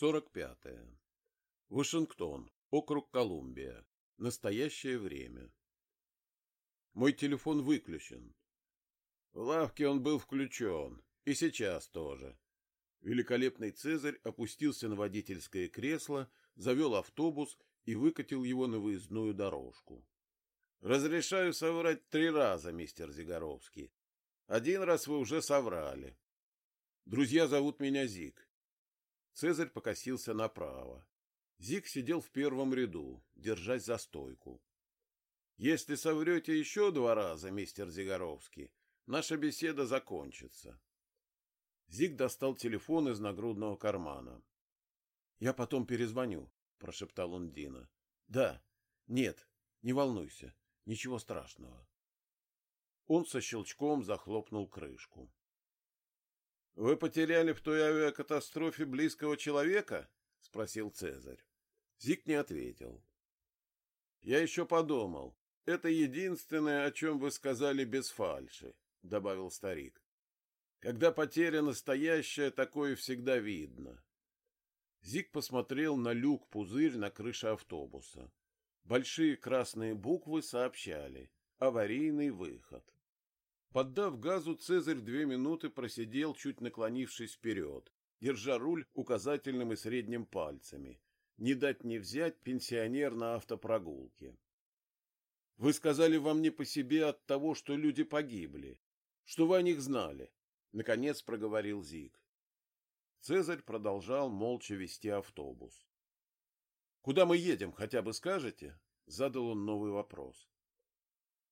45. Вашингтон, округ Колумбия. Настоящее время. Мой телефон выключен. В лавке он был включен, и сейчас тоже. Великолепный Цезарь опустился на водительское кресло, завел автобус и выкатил его на выездную дорожку. Разрешаю соврать три раза, мистер Зигаровский. Один раз вы уже соврали. Друзья зовут меня Зиг. Цезарь покосился направо. Зиг сидел в первом ряду, держась за стойку. Если соврете еще два раза, мистер Зигаровский, наша беседа закончится. Зиг достал телефон из нагрудного кармана. — Я потом перезвоню, — прошептал он Дина. — Да. Нет, не волнуйся. Ничего страшного. Он со щелчком захлопнул крышку. — Вы потеряли в той авиакатастрофе близкого человека? — спросил Цезарь. Зик не ответил. — Я еще подумал. Это единственное, о чем вы сказали без фальши, — добавил старик. — Когда потеря настоящая, такое всегда видно. Зик посмотрел на люк-пузырь на крыше автобуса. Большие красные буквы сообщали «Аварийный выход». Поддав газу, Цезарь две минуты просидел, чуть наклонившись вперед, держа руль указательным и средним пальцами. Не дать не взять пенсионер на автопрогулке. «Вы сказали вам не по себе от того, что люди погибли, что вы о них знали», — наконец проговорил Зиг. Цезарь продолжал молча вести автобус. «Куда мы едем, хотя бы скажете?» — задал он новый вопрос.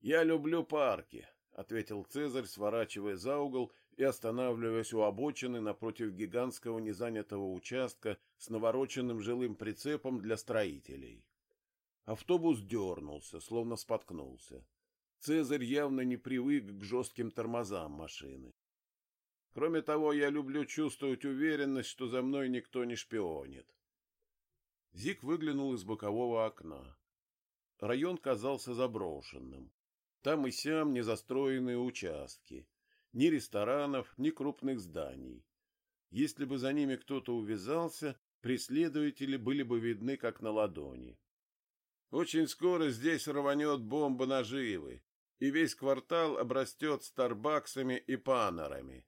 «Я люблю парки», — ответил Цезарь, сворачивая за угол и останавливаясь у обочины напротив гигантского незанятого участка с навороченным жилым прицепом для строителей. Автобус дернулся, словно споткнулся. Цезарь явно не привык к жестким тормозам машины. Кроме того, я люблю чувствовать уверенность, что за мной никто не шпионит. Зик выглянул из бокового окна. Район казался заброшенным. Там и сям незастроенные участки. Ни ресторанов, ни крупных зданий. Если бы за ними кто-то увязался, преследователи были бы видны как на ладони. Очень скоро здесь рванет бомба наживы, и весь квартал обрастет старбаксами и панорами.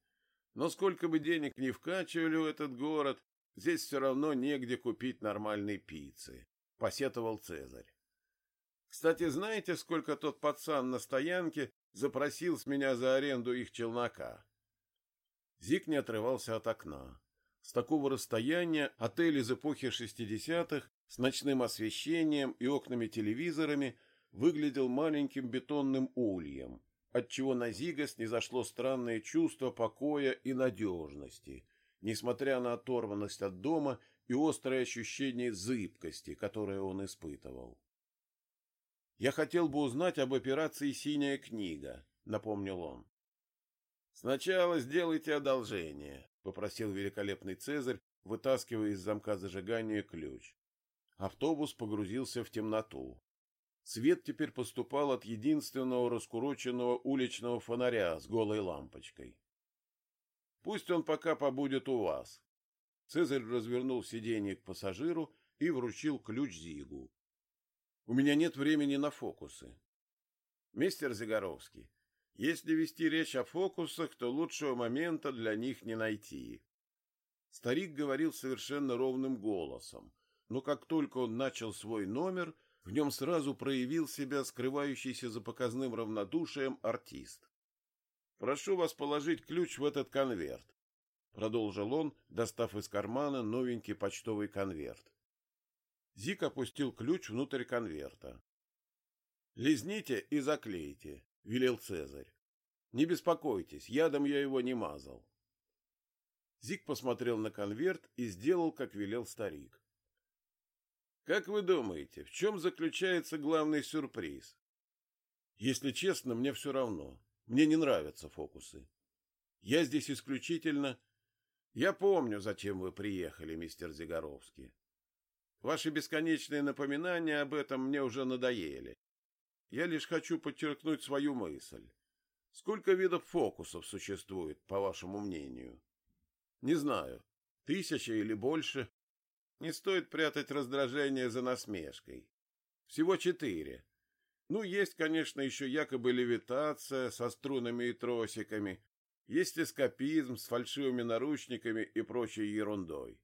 Но сколько бы денег ни вкачивали в этот город, здесь все равно негде купить нормальной пиццы, — посетовал Цезарь. Кстати, знаете, сколько тот пацан на стоянке запросил с меня за аренду их челнока? Зик не отрывался от окна. С такого расстояния отель из эпохи шестидесятых с ночным освещением и окнами-телевизорами выглядел маленьким бетонным ульем, отчего на Зига снизошло странное чувство покоя и надежности, несмотря на оторванность от дома и острое ощущение зыбкости, которое он испытывал. Я хотел бы узнать об операции «Синяя книга», — напомнил он. «Сначала сделайте одолжение», — попросил великолепный Цезарь, вытаскивая из замка зажигания ключ. Автобус погрузился в темноту. Свет теперь поступал от единственного раскуроченного уличного фонаря с голой лампочкой. «Пусть он пока побудет у вас». Цезарь развернул сиденье к пассажиру и вручил ключ Зигу. У меня нет времени на фокусы. Мистер Загоровский, если вести речь о фокусах, то лучшего момента для них не найти. Старик говорил совершенно ровным голосом, но как только он начал свой номер, в нем сразу проявил себя скрывающийся за показным равнодушием артист. «Прошу вас положить ключ в этот конверт», — продолжил он, достав из кармана новенький почтовый конверт. Зик опустил ключ внутрь конверта. «Лизните и заклейте», — велел Цезарь. «Не беспокойтесь, ядом я его не мазал». Зик посмотрел на конверт и сделал, как велел старик. «Как вы думаете, в чем заключается главный сюрприз?» «Если честно, мне все равно. Мне не нравятся фокусы. Я здесь исключительно...» «Я помню, зачем вы приехали, мистер Зигоровский. Ваши бесконечные напоминания об этом мне уже надоели. Я лишь хочу подчеркнуть свою мысль. Сколько видов фокусов существует, по вашему мнению? Не знаю, тысяча или больше. Не стоит прятать раздражение за насмешкой. Всего четыре. Ну, есть, конечно, еще якобы левитация со струнами и тросиками, есть эскапизм с фальшивыми наручниками и прочей ерундой.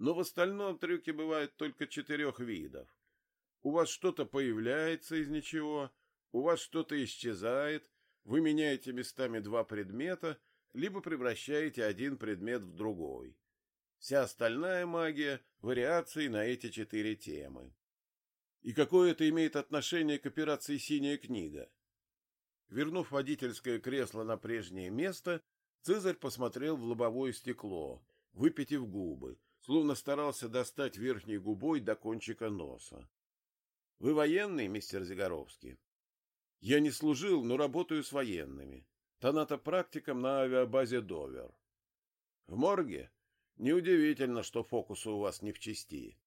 Но в остальном трюки бывают только четырех видов. У вас что-то появляется из ничего, у вас что-то исчезает, вы меняете местами два предмета, либо превращаете один предмет в другой. Вся остальная магия – вариации на эти четыре темы. И какое это имеет отношение к операции «Синяя книга»? Вернув водительское кресло на прежнее место, Цезарь посмотрел в лобовое стекло, выпитив губы, словно старался достать верхней губой до кончика носа. — Вы военный, мистер Зигаровский? — Я не служил, но работаю с военными. Тонато-практиком на авиабазе «Довер». — В морге? Неудивительно, что фокусы у вас не в чести.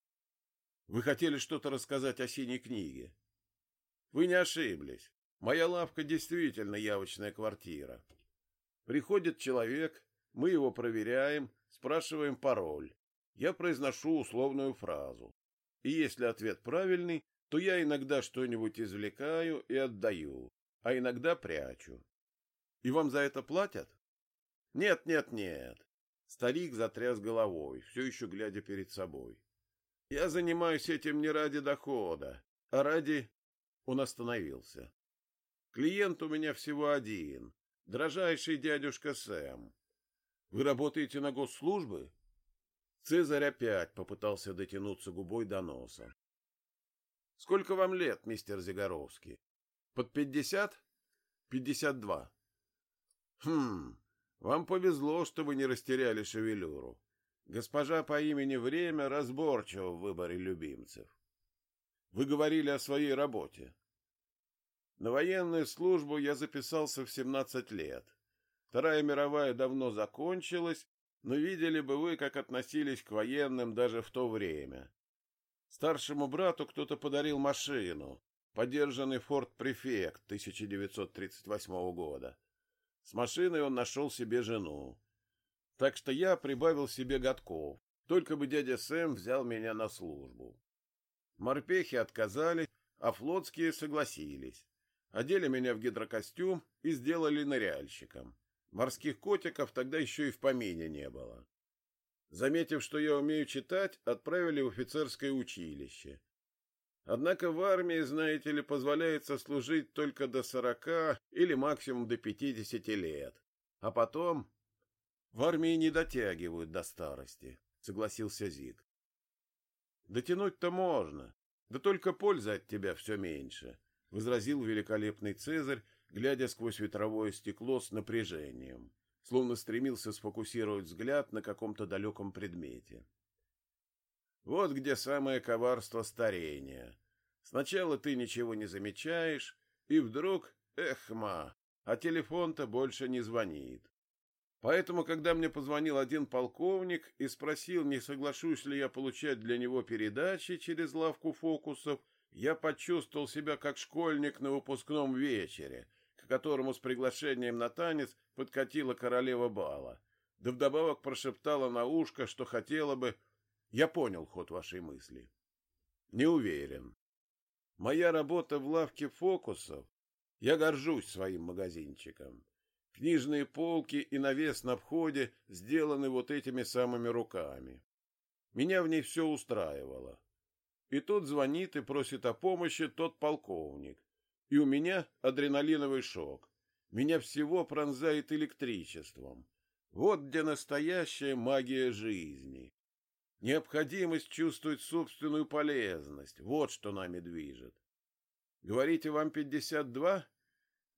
Вы хотели что-то рассказать о синей книге? Вы не ошиблись. Моя лавка действительно явочная квартира. Приходит человек, мы его проверяем, спрашиваем пароль. Я произношу условную фразу. И если ответ правильный, то я иногда что-нибудь извлекаю и отдаю, а иногда прячу. И вам за это платят? Нет, нет, нет. Старик затряс головой, все еще глядя перед собой. Я занимаюсь этим не ради дохода, а ради... Он остановился. Клиент у меня всего один. Дрожайший дядюшка Сэм. Вы работаете на госслужбы? Цезарь опять попытался дотянуться губой до носа. Сколько вам лет, мистер Зигоровский? Под пятьдесят? Пятьдесят два. Хм, вам повезло, что вы не растеряли шевелюру. Госпожа по имени Время разборчива в выборе любимцев. Вы говорили о своей работе. На военную службу я записался в 17 лет. Вторая мировая давно закончилась, но видели бы вы, как относились к военным даже в то время. Старшему брату кто-то подарил машину, подержанный Форд Префект 1938 года. С машиной он нашел себе жену. Так что я прибавил себе годков, только бы дядя Сэм взял меня на службу. Морпехи отказали, а флотские согласились. Одели меня в гидрокостюм и сделали ныряльщиком. Морских котиков тогда еще и в помине не было. Заметив, что я умею читать, отправили в офицерское училище. Однако в армии, знаете ли, позволяется служить только до сорока или максимум до пятидесяти лет. А потом... В армии не дотягивают до старости, согласился Зиг. Дотянуть-то можно, да только пользы от тебя все меньше возразил великолепный Цезарь, глядя сквозь ветровое стекло с напряжением, словно стремился сфокусировать взгляд на каком-то далеком предмете. Вот где самое коварство старения. Сначала ты ничего не замечаешь, и вдруг, эх, ма, а телефон-то больше не звонит. Поэтому, когда мне позвонил один полковник и спросил, не соглашусь ли я получать для него передачи через лавку фокусов, я почувствовал себя как школьник на выпускном вечере, которому с приглашением на танец подкатила королева бала, да вдобавок прошептала на ушко, что хотела бы... Я понял ход вашей мысли. Не уверен. Моя работа в лавке фокусов. Я горжусь своим магазинчиком. Книжные полки и навес на входе сделаны вот этими самыми руками. Меня в ней все устраивало. И тут звонит и просит о помощи тот полковник. И у меня адреналиновый шок. Меня всего пронзает электричеством. Вот где настоящая магия жизни. Необходимость чувствовать собственную полезность. Вот что нами движет. Говорите, вам пятьдесят два?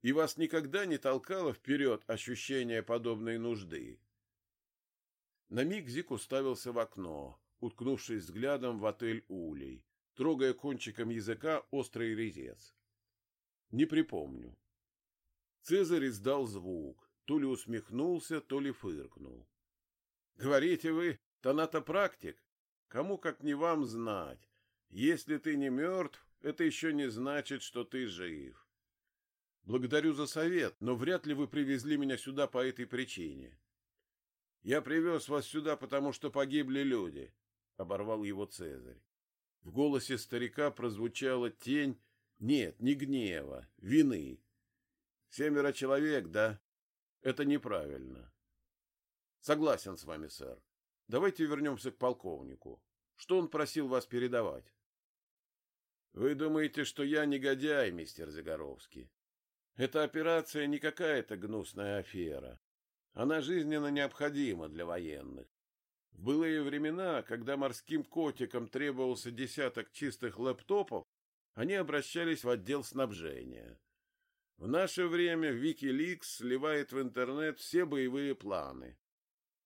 И вас никогда не толкало вперед ощущение подобной нужды? На миг Зик уставился в окно, уткнувшись взглядом в отель Улей, трогая кончиком языка острый резец. Не припомню. Цезарь издал звук, то ли усмехнулся, то ли фыркнул. Говорите вы, тонатопрактик? Кому как не вам знать. Если ты не мертв, это еще не значит, что ты жив. Благодарю за совет, но вряд ли вы привезли меня сюда по этой причине. Я привез вас сюда, потому что погибли люди. — оборвал его Цезарь. В голосе старика прозвучала тень, нет, не гнева, вины. Семеро человек, да? Это неправильно. Согласен с вами, сэр. Давайте вернемся к полковнику. Что он просил вас передавать? Вы думаете, что я негодяй, мистер Загоровский? Эта операция не какая-то гнусная афера. Она жизненно необходима для военных. В былые времена, когда морским котикам требовался десяток чистых лэптопов, они обращались в отдел снабжения. В наше время Wikileaks сливает в интернет все боевые планы.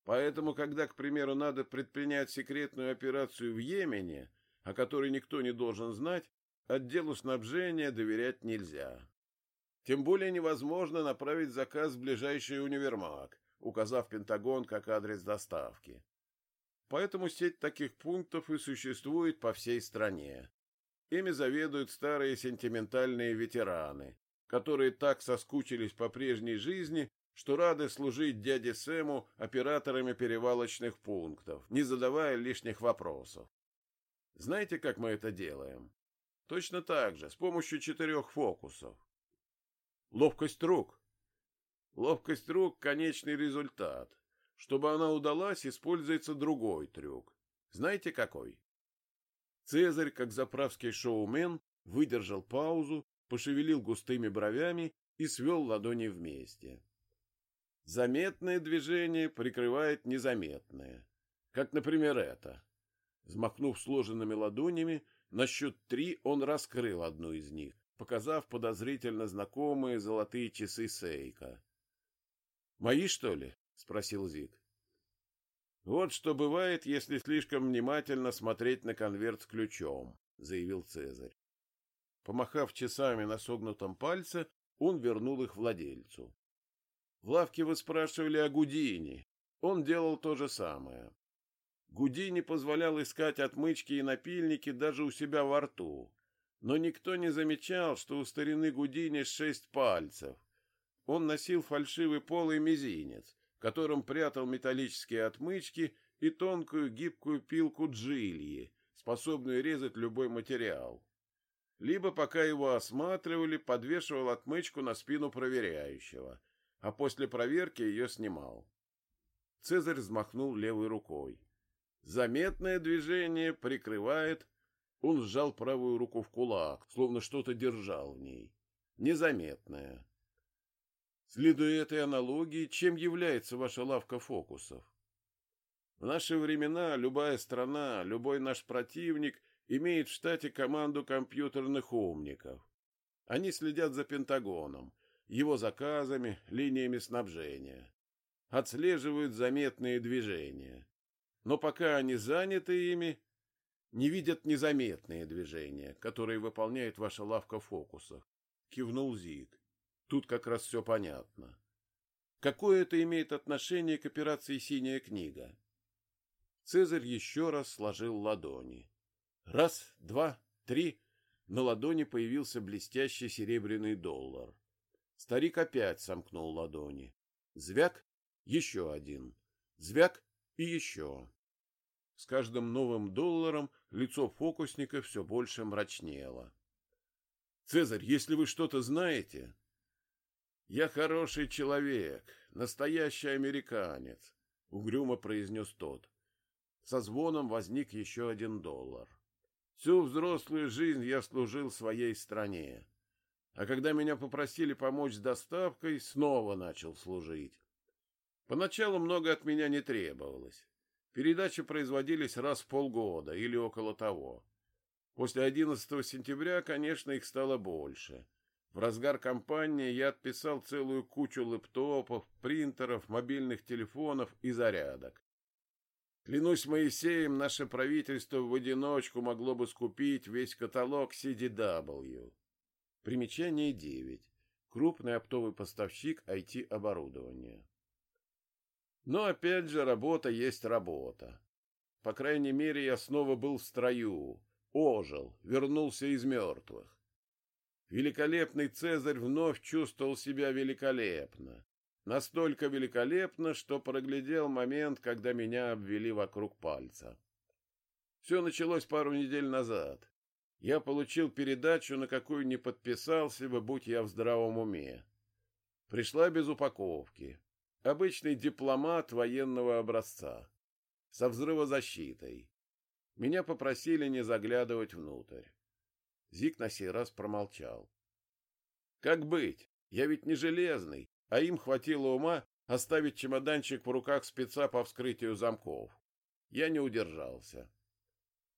Поэтому, когда, к примеру, надо предпринять секретную операцию в Йемене, о которой никто не должен знать, отделу снабжения доверять нельзя. Тем более невозможно направить заказ в ближайший универмаг, указав Пентагон как адрес доставки. Поэтому сеть таких пунктов и существует по всей стране. Ими заведуют старые сентиментальные ветераны, которые так соскучились по прежней жизни, что рады служить дяде Сэму операторами перевалочных пунктов, не задавая лишних вопросов. Знаете, как мы это делаем? Точно так же, с помощью четырех фокусов. Ловкость рук. Ловкость рук – конечный результат. Чтобы она удалась, используется другой трюк. Знаете какой? Цезарь, как заправский шоумен, выдержал паузу, пошевелил густыми бровями и свел ладони вместе. Заметное движение прикрывает незаметное. Как, например, это. Взмахнув сложенными ладонями, на счет три он раскрыл одну из них, показав подозрительно знакомые золотые часы Сейка. «Мои, что ли?» — спросил Зик. «Вот что бывает, если слишком внимательно смотреть на конверт с ключом», — заявил Цезарь. Помахав часами на согнутом пальце, он вернул их владельцу. В лавке вы спрашивали о Гудини. Он делал то же самое. Гудини позволял искать отмычки и напильники даже у себя во рту. Но никто не замечал, что у старины Гудини шесть пальцев. Он носил фальшивый полый мизинец, которым прятал металлические отмычки и тонкую гибкую пилку джильи, способную резать любой материал. Либо, пока его осматривали, подвешивал отмычку на спину проверяющего, а после проверки ее снимал. Цезарь взмахнул левой рукой. Заметное движение прикрывает... Он сжал правую руку в кулак, словно что-то держал в ней. Незаметное. Следуя этой аналогии, чем является ваша лавка фокусов? В наши времена любая страна, любой наш противник имеет в штате команду компьютерных умников. Они следят за Пентагоном, его заказами, линиями снабжения. Отслеживают заметные движения. Но пока они заняты ими, не видят незаметные движения, которые выполняет ваша лавка фокусов. Кивнул Зиг. Тут как раз все понятно. Какое это имеет отношение к операции «Синяя книга»? Цезарь еще раз сложил ладони. Раз, два, три. На ладони появился блестящий серебряный доллар. Старик опять сомкнул ладони. Звяк, еще один. Звяк и еще. С каждым новым долларом лицо фокусника все больше мрачнело. «Цезарь, если вы что-то знаете, «Я хороший человек, настоящий американец», — угрюмо произнес тот. Со звоном возник еще один доллар. Всю взрослую жизнь я служил своей стране. А когда меня попросили помочь с доставкой, снова начал служить. Поначалу много от меня не требовалось. Передачи производились раз в полгода или около того. После 11 сентября, конечно, их стало больше — в разгар кампании я отписал целую кучу лэптопов, принтеров, мобильных телефонов и зарядок. Клянусь Моисеем, наше правительство в одиночку могло бы скупить весь каталог CDW. Примечание 9. Крупный оптовый поставщик IT-оборудования. Но опять же, работа есть работа. По крайней мере, я снова был в строю, ожил, вернулся из мертвых. Великолепный Цезарь вновь чувствовал себя великолепно. Настолько великолепно, что проглядел момент, когда меня обвели вокруг пальца. Все началось пару недель назад. Я получил передачу, на какую не подписался бы, будь я в здравом уме. Пришла без упаковки. Обычный дипломат военного образца. Со взрывозащитой. Меня попросили не заглядывать внутрь. Зик на сей раз промолчал. Как быть? Я ведь не железный, а им хватило ума оставить чемоданчик в руках спеца по вскрытию замков. Я не удержался.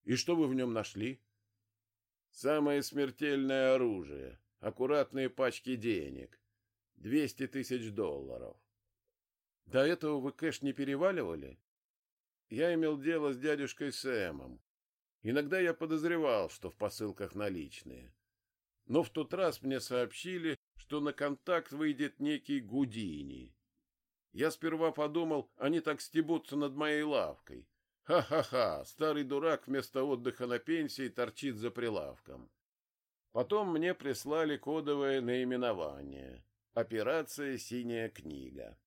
И что вы в нем нашли? Самое смертельное оружие, аккуратные пачки денег. Двести тысяч долларов. До этого вы кэш не переваливали? Я имел дело с дядюшкой Сэмом. Иногда я подозревал, что в посылках наличные. Но в тот раз мне сообщили, что на контакт выйдет некий Гудини. Я сперва подумал, они так стебутся над моей лавкой. Ха-ха-ха, старый дурак вместо отдыха на пенсии торчит за прилавком. Потом мне прислали кодовое наименование. Операция «Синяя книга».